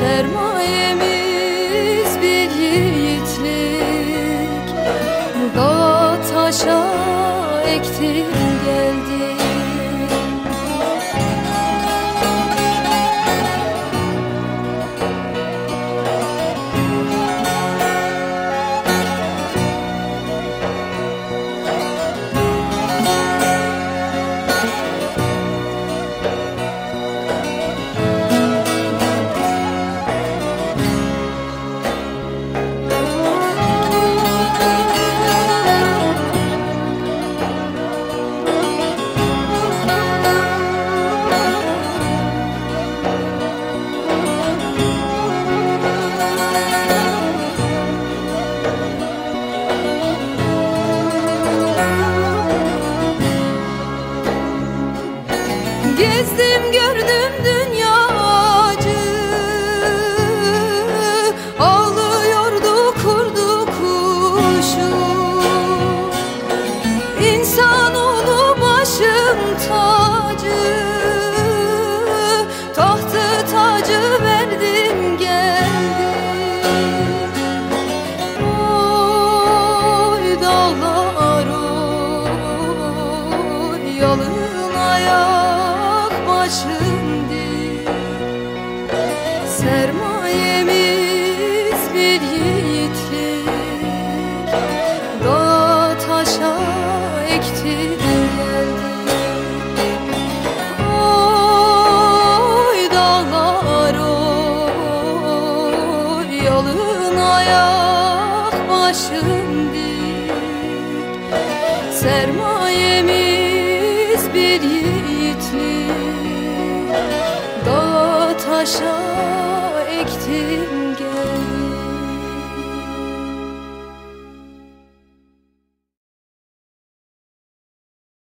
Sermayemiz bir yiğitlik. Dağa taşa ektim kuşu İnsanoğlu başım tacı Tahtı tacı verdim geldim. Oy dağlar Yalın ayak başım başım dik Sermayemiz bir yiğitlik. Dağa taşa ektim.